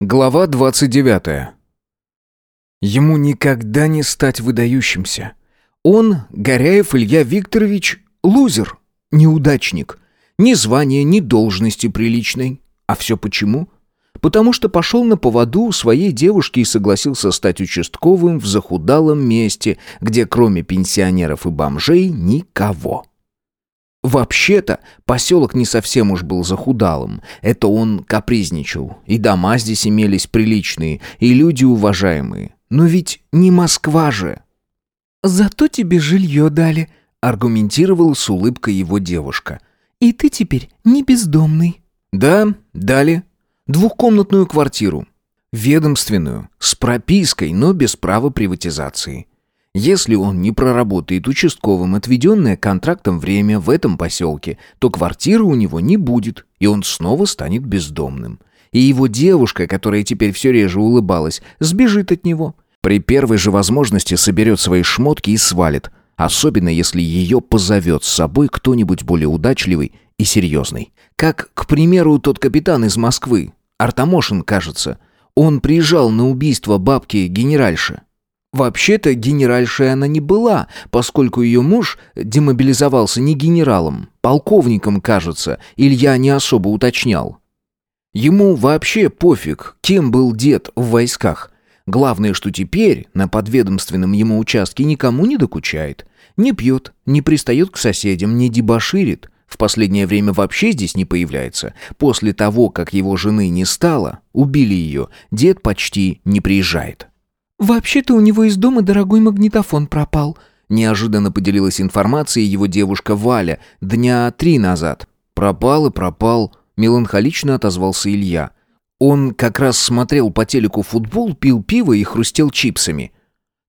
Глава 29. Ему никогда не стать выдающимся. Он, Горяев Илья Викторович, лузер, неудачник. Ни звания, ни должности приличной. А все почему? Потому что пошел на поводу у своей девушки и согласился стать участковым в захудалом месте, где кроме пенсионеров и бомжей никого. Вообще-то, поселок не совсем уж был захудалым. Это он капризничал. И дома здесь имелись приличные, и люди уважаемые. Но ведь не Москва же. «Зато тебе жилье дали», — аргументировала с улыбкой его девушка. «И ты теперь не бездомный». «Да, дали. Двухкомнатную квартиру. Ведомственную, с пропиской, но без права приватизации. Если он не проработает участковым отведенное контрактом время в этом поселке, то квартиры у него не будет, и он снова станет бездомным. И его девушка, которая теперь все реже улыбалась, сбежит от него. При первой же возможности соберет свои шмотки и свалит, особенно если ее позовет с собой кто-нибудь более удачливый и серьезный. Как, к примеру, тот капитан из Москвы, Артамошин, кажется. Он приезжал на убийство бабки генеральши. Вообще-то генеральшей она не была, поскольку ее муж демобилизовался не генералом, полковником, кажется, Илья не особо уточнял. Ему вообще пофиг, кем был дед в войсках. Главное, что теперь на подведомственном ему участке никому не докучает. Не пьет, не пристает к соседям, не дебоширит. В последнее время вообще здесь не появляется. После того, как его жены не стало, убили ее, дед почти не приезжает. «Вообще-то у него из дома дорогой магнитофон пропал», неожиданно поделилась информацией его девушка Валя дня три назад. «Пропал и пропал», меланхолично отозвался Илья. Он как раз смотрел по телеку футбол, пил пиво и хрустел чипсами.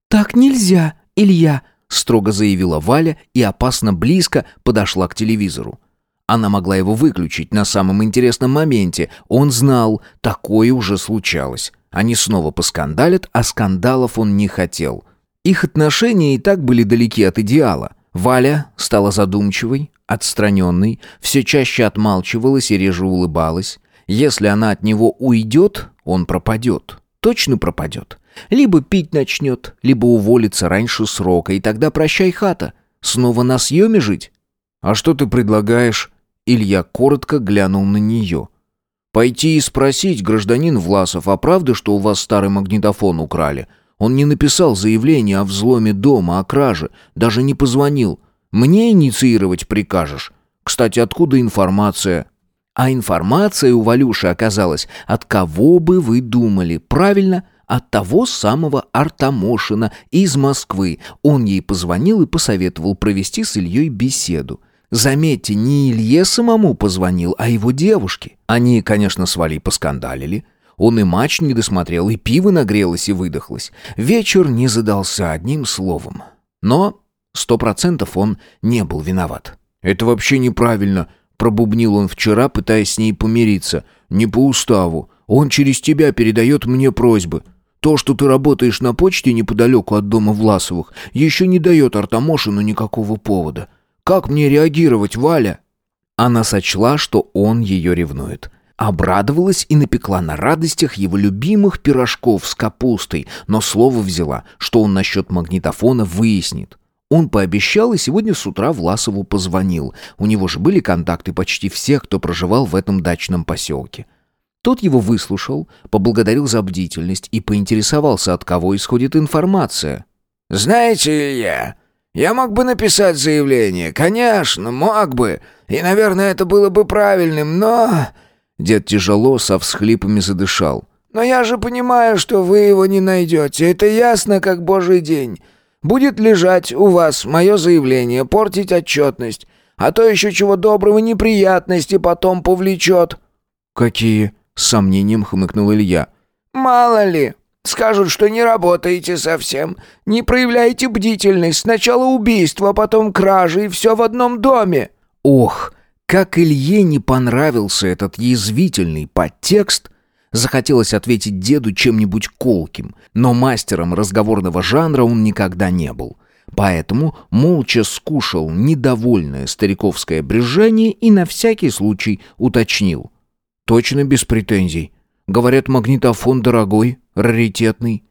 «Так нельзя, Илья», строго заявила Валя и опасно близко подошла к телевизору. Она могла его выключить на самом интересном моменте. Он знал, такое уже случалось. Они снова поскандалят, а скандалов он не хотел. Их отношения и так были далеки от идеала. Валя стала задумчивой, отстраненной, все чаще отмалчивалась и реже улыбалась. Если она от него уйдет, он пропадет. Точно пропадет. Либо пить начнет, либо уволится раньше срока, и тогда прощай хата. Снова на съеме жить? «А что ты предлагаешь?» Илья коротко глянул на нее. Пойти и спросить, гражданин Власов, а правда, что у вас старый магнитофон украли? Он не написал заявление о взломе дома, о краже, даже не позвонил. Мне инициировать прикажешь? Кстати, откуда информация? А информация у Валюши оказалась, от кого бы вы думали, правильно? От того самого Артамошина из Москвы. Он ей позвонил и посоветовал провести с Ильей беседу. Заметьте, не Илье самому позвонил, а его девушке. Они, конечно, с поскандалили. Он и матч не досмотрел, и пиво нагрелось и выдохлось. Вечер не задался одним словом. Но сто процентов он не был виноват. «Это вообще неправильно», — пробубнил он вчера, пытаясь с ней помириться. «Не по уставу. Он через тебя передает мне просьбы. То, что ты работаешь на почте неподалеку от дома Власовых, еще не дает Артамошину никакого повода. Как мне реагировать, Валя?» Она сочла, что он ее ревнует. Обрадовалась и напекла на радостях его любимых пирожков с капустой, но слово взяла, что он насчет магнитофона выяснит. Он пообещал и сегодня с утра Власову позвонил. У него же были контакты почти всех, кто проживал в этом дачном поселке. Тот его выслушал, поблагодарил за бдительность и поинтересовался, от кого исходит информация. «Знаете, Илья, я мог бы написать заявление, конечно, мог бы, и, наверное, это было бы правильным, но...» Дед тяжело со всхлипами задышал. «Но я же понимаю, что вы его не найдете, это ясно, как божий день. Будет лежать у вас мое заявление, портить отчетность, а то еще чего доброго неприятности потом повлечет». «Какие?» — с сомнением хмыкнул Илья. «Мало ли, Скажут, что не работаете совсем, не проявляете бдительность. Сначала убийство, а потом кражи, и все в одном доме». Ох, как Илье не понравился этот язвительный подтекст. Захотелось ответить деду чем-нибудь колким, но мастером разговорного жанра он никогда не был. Поэтому молча скушал недовольное стариковское брюзжание и на всякий случай уточнил. «Точно без претензий?» Говорят, магнитофон дорогой, раритетный».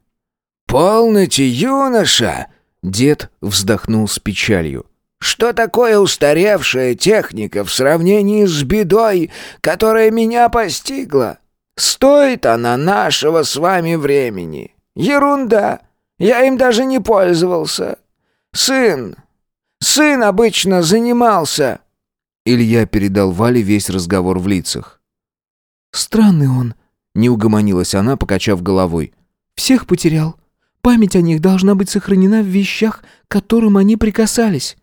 «Полноте, юноша!» Дед вздохнул с печалью. «Что такое устаревшая техника в сравнении с бедой, которая меня постигла? Стоит она нашего с вами времени. Ерунда. Я им даже не пользовался. Сын. Сын обычно занимался». Илья передал Вале весь разговор в лицах. «Странный он», — не угомонилась она, покачав головой. «Всех потерял. Память о них должна быть сохранена в вещах, к которым они прикасались».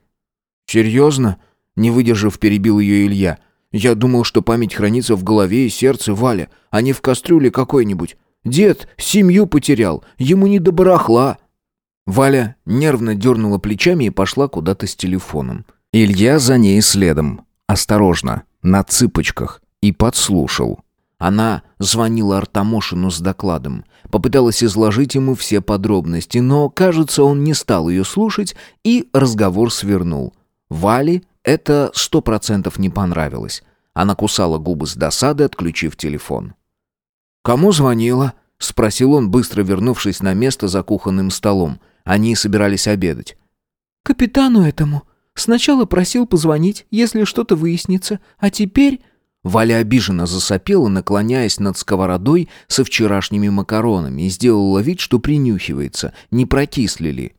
«Серьезно?» — не выдержав, перебил ее Илья. «Я думал, что память хранится в голове и сердце Валя, а не в кастрюле какой-нибудь. Дед семью потерял, ему не до барахла». Валя нервно дернула плечами и пошла куда-то с телефоном. Илья за ней следом. Осторожно, на цыпочках. И подслушал. Она звонила Артамошину с докладом. Попыталась изложить ему все подробности, но, кажется, он не стал ее слушать и разговор свернул. Вале это сто процентов не понравилось. Она кусала губы с досады, отключив телефон. «Кому звонила?» — спросил он, быстро вернувшись на место за кухонным столом. Они собирались обедать. «Капитану этому. Сначала просил позвонить, если что-то выяснится, а теперь...» Валя обиженно засопела, наклоняясь над сковородой со вчерашними макаронами и сделала вид, что принюхивается, не прокисли ли.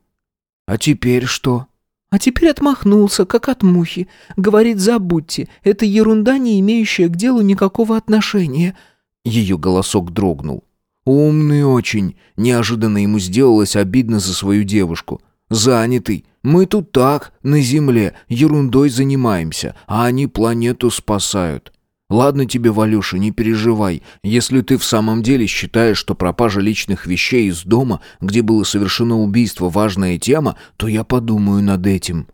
«А теперь что?» «А теперь отмахнулся, как от мухи. Говорит, забудьте, это ерунда, не имеющая к делу никакого отношения». Ее голосок дрогнул. «Умный очень!» Неожиданно ему сделалось обидно за свою девушку. «Занятый. Мы тут так, на земле, ерундой занимаемся, а они планету спасают. Ладно тебе, Валюша, не переживай. Если ты в самом деле считаешь, что пропажа личных вещей из дома, где было совершено убийство, важная тема, то я подумаю над этим».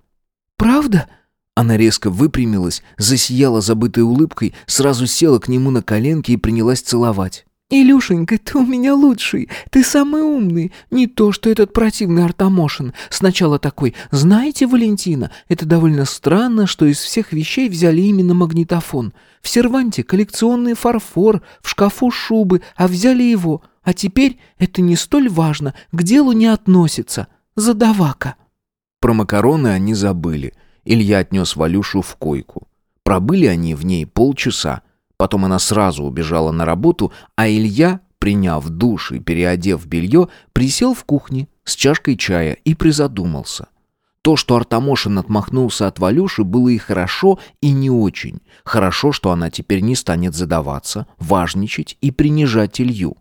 «Правда?» Она резко выпрямилась, засияла забытой улыбкой, сразу села к нему на коленки и принялась целовать. «Илюшенька, ты у меня лучший, ты самый умный, не то что этот противный Артамошин. Сначала такой, знаете, Валентина, это довольно странно, что из всех вещей взяли именно магнитофон. В серванте коллекционный фарфор, в шкафу шубы, а взяли его. А теперь это не столь важно, к делу не относится. Задавака». Про макароны они забыли. Илья отнес Валюшу в койку. Пробыли они в ней полчаса. Потом она сразу убежала на работу, а Илья, приняв душ и переодев белье, присел в кухне с чашкой чая и призадумался. То, что Артамошин отмахнулся от Валюши, было и хорошо, и не очень. Хорошо, что она теперь не станет задаваться, важничать и принижать Илью.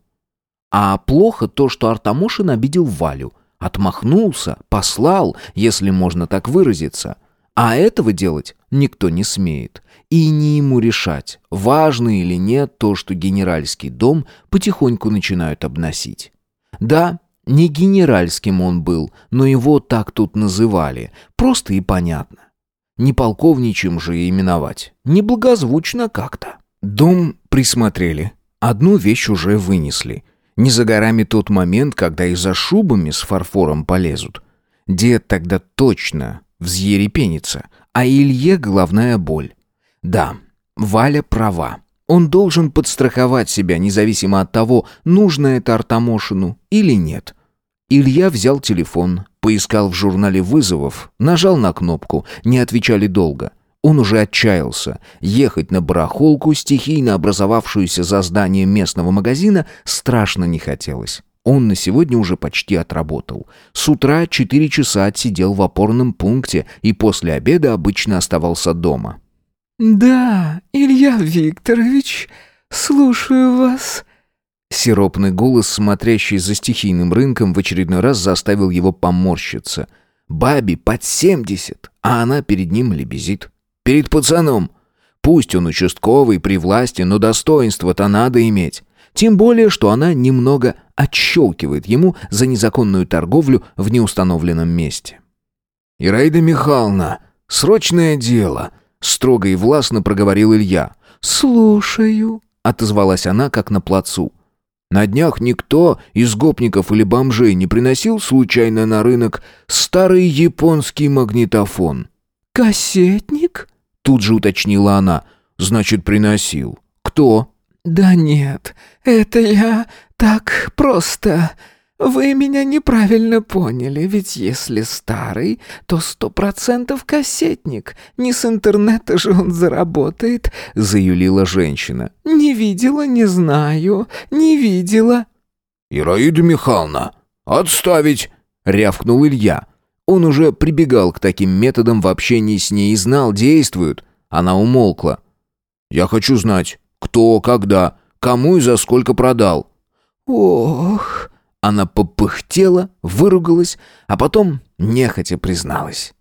А плохо то, что Артамошин обидел Валю. Отмахнулся, послал, если можно так выразиться. А этого делать никто не смеет. И не ему решать, важно или нет то, что генеральский дом потихоньку начинают обносить. Да, не генеральским он был, но его так тут называли, просто и понятно. Не полковничьим же именовать, неблагозвучно как-то. Дом присмотрели, одну вещь уже вынесли. Не за горами тот момент, когда и за шубами с фарфором полезут. Дед тогда точно взъерепенится, а Илье головная боль. Да, Валя права. Он должен подстраховать себя, независимо от того, нужно это Артамошину или нет. Илья взял телефон, поискал в журнале вызовов, нажал на кнопку, не отвечали долго. Он уже отчаялся. Ехать на барахолку, стихийно образовавшуюся за зданием местного магазина, страшно не хотелось. Он на сегодня уже почти отработал. С утра четыре часа отсидел в опорном пункте и после обеда обычно оставался дома. «Да, Илья Викторович, слушаю вас». Сиропный голос, смотрящий за стихийным рынком, в очередной раз заставил его поморщиться. Бабе под семьдесят, а она перед ним лебезит. Перед пацаном. Пусть он участковый при власти, но достоинство-то надо иметь. Тем более, что она немного отщелкивает ему за незаконную торговлю в неустановленном месте. «Ираида Михайловна, срочное дело», строго и властно проговорил Илья. «Слушаю», — отозвалась она, как на плацу. На днях никто из гопников или бомжей не приносил случайно на рынок старый японский магнитофон. «Кассетник?» Тут же уточнила она. «Значит, приносил. Кто?» «Да нет, это я так просто...» «Вы меня неправильно поняли, ведь если старый, то сто процентов кассетник. Не с интернета же он заработает», — заюлила женщина. «Не видела, не знаю, не видела». «Ираида Михайловна, отставить!» — рявкнул Илья. Он уже прибегал к таким методам в общении с ней и знал, действуют. Она умолкла. «Я хочу знать, кто, когда, кому и за сколько продал». «Ох...» Она попыхтела, выругалась, а потом нехотя призналась.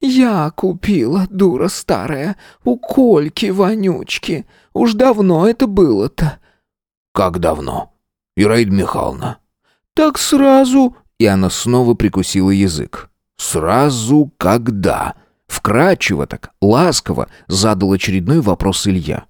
«Я купила, дура старая, у Кольки-вонючки. Уж давно это было-то». «Как давно?» «Ираида Михайловна». «Так сразу...» И она снова прикусила язык. «Сразу когда?» Вкрадчиво так, ласково задал очередной вопрос Илья.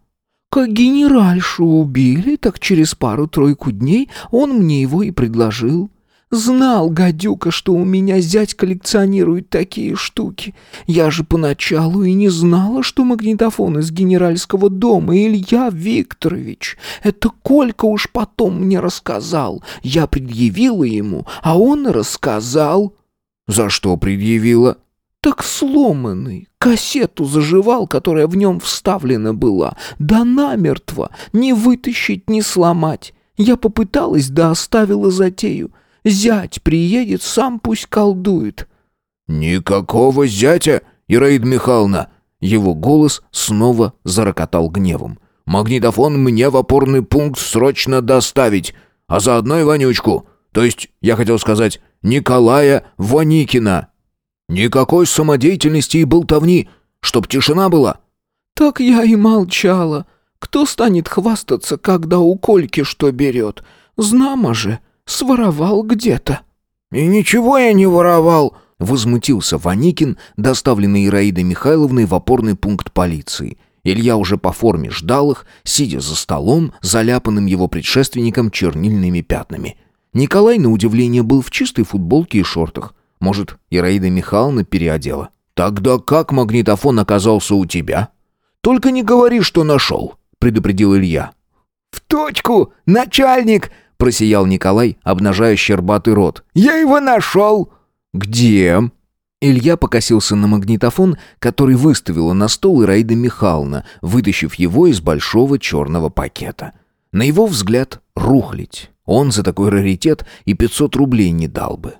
Как генеральшу убили, так через пару-тройку дней он мне его и предложил. Знал, гадюка, что у меня зять коллекционирует такие штуки. Я же поначалу и не знала, что магнитофон из генеральского дома Илья Викторович. Это Колька уж потом мне рассказал. Я предъявила ему, а он рассказал. «За что предъявила?» Так сломанный. Кассету заживал, которая в нем вставлена была. Да намертво. Не вытащить, не сломать. Я попыталась, да оставила затею. Зять приедет, сам пусть колдует». «Никакого зятя, Ираида Михайловна!» Его голос снова зарокотал гневом. «Магнитофон мне в опорный пункт срочно доставить, а заодно и Вонючку. То есть, я хотел сказать, Николая Ваникина». Никакой самодеятельности и болтовни, чтоб тишина была. Так я и молчала. Кто станет хвастаться, когда у Кольки что берет? Знамо же, своровал где-то. И ничего я не воровал, возмутился Ваникин, доставленный Ираидой Михайловной в опорный пункт полиции. Илья уже по форме ждал их, сидя за столом, заляпанным его предшественником чернильными пятнами. Николай, на удивление, был в чистой футболке и шортах. Может, Ираида Михайловна переодела? Тогда как магнитофон оказался у тебя? Только не говори, что нашел, предупредил Илья. В точку, начальник, просиял Николай, обнажая щербатый рот. Я его нашел. Где? Илья покосился на магнитофон, который выставила на стол Ираида Михайловна, вытащив его из большого черного пакета. На его взгляд, рухлить. Он за такой раритет и 500 рублей не дал бы.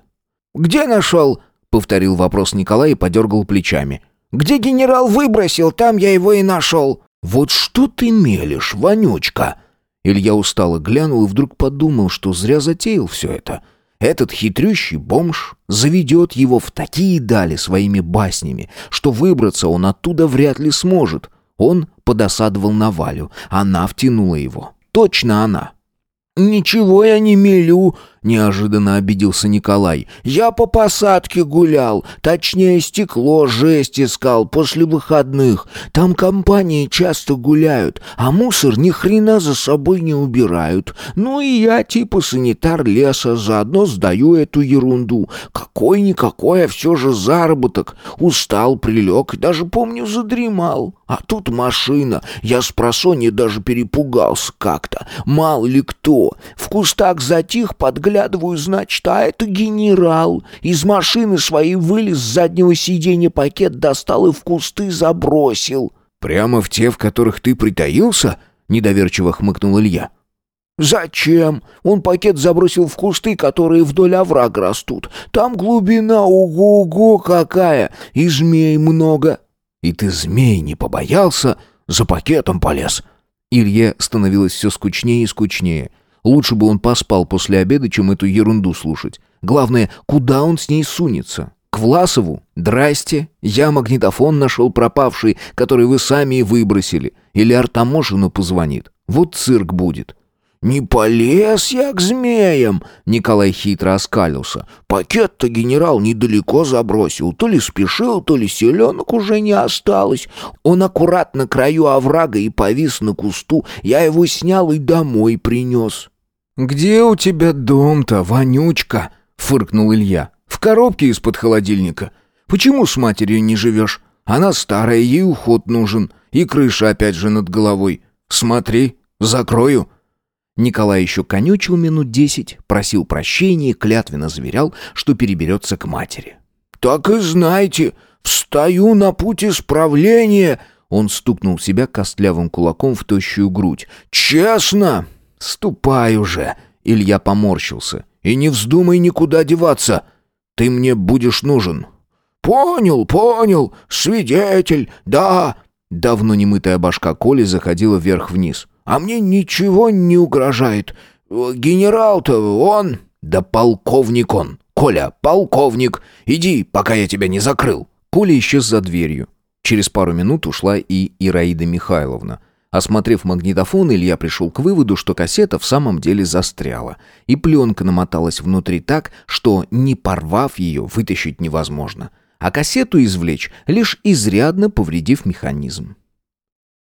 «Где нашел?» — повторил вопрос Николай и подергал плечами. «Где генерал выбросил, там я его и нашел». «Вот что ты мелешь, вонючка!» Илья устало глянул и вдруг подумал, что зря затеял все это. Этот хитрющий бомж заведет его в такие дали своими баснями, что выбраться он оттуда вряд ли сможет. Он подосадовал на Валю, она втянула его. Точно она. «Ничего я не мелю», — неожиданно обиделся Николай. «Я по посадке гулял, точнее стекло, жесть искал после выходных. Там компании часто гуляют, а мусор ни хрена за собой не убирают. Ну и я типа санитар леса, заодно сдаю эту ерунду. Какой-никакой, а все же заработок. Устал, прилег, даже помню задремал. А тут машина. Я с просонья даже перепугался как-то. Мало ли кто. В кустах затих, подглядываю, значит, а это генерал. Из машины своей вылез с заднего сиденья пакет, достал и в кусты забросил. «Прямо в те, в которых ты притаился?» — недоверчиво хмыкнул Илья. «Зачем? Он пакет забросил в кусты, которые вдоль оврага растут. Там глубина, ого-го какая! И змей много!» «И ты змей не побоялся? За пакетом полез!» Илье становилось все скучнее и скучнее. Лучше бы он поспал после обеда, чем эту ерунду слушать. Главное, куда он с ней сунется? К Власову? Здрасте, я магнитофон нашел пропавший, который вы сами и выбросили. Или Артамошину позвонит. Вот цирк будет. «Не полез я к змеям!» — Николай хитро оскалился. «Пакет-то генерал недалеко забросил. То ли спешил, то ли селенок уже не осталось. Он аккуратно краю оврага и повис на кусту. Я его снял и домой принес». «Где у тебя дом-то, вонючка?» — фыркнул Илья. «В коробке из-под холодильника. Почему с матерью не живешь? Она старая, ей уход нужен. И крыша опять же над головой. Смотри, Закрою». Николай еще конючил минут десять, просил прощения и клятвенно заверял, что переберется к матери. «Так и знайте, встаю на путь исправления!» Он стукнул себя костлявым кулаком в тощую грудь. «Честно!» «Ступай уже!» Илья поморщился. «И не вздумай никуда деваться! Ты мне будешь нужен!» «Понял, понял! Свидетель, да!» Давно немытая башка Коли заходила вверх-вниз. А мне ничего не угрожает. Генерал-то он...» «Да полковник он! Коля, полковник! Иди, пока я тебя не закрыл!» Коля исчез за дверью. Через пару минут ушла и Ираида Михайловна. Осмотрев магнитофон, Илья пришел к выводу, что кассета в самом деле застряла, и пленка намоталась внутри так, что, не порвав ее, вытащить невозможно, а кассету извлечь, лишь изрядно повредив механизм.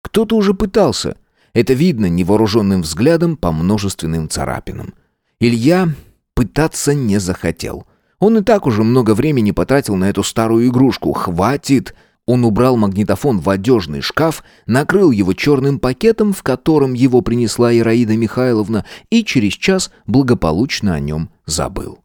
Кто-то уже пытался, это видно невооруженным взглядом по множественным царапинам. Илья пытаться не захотел. Он и так уже много времени потратил на эту старую игрушку. Хватит! Он убрал магнитофон в одежный шкаф, накрыл его черным пакетом, в котором его принесла Ираида Михайловна, и через час благополучно о нем забыл.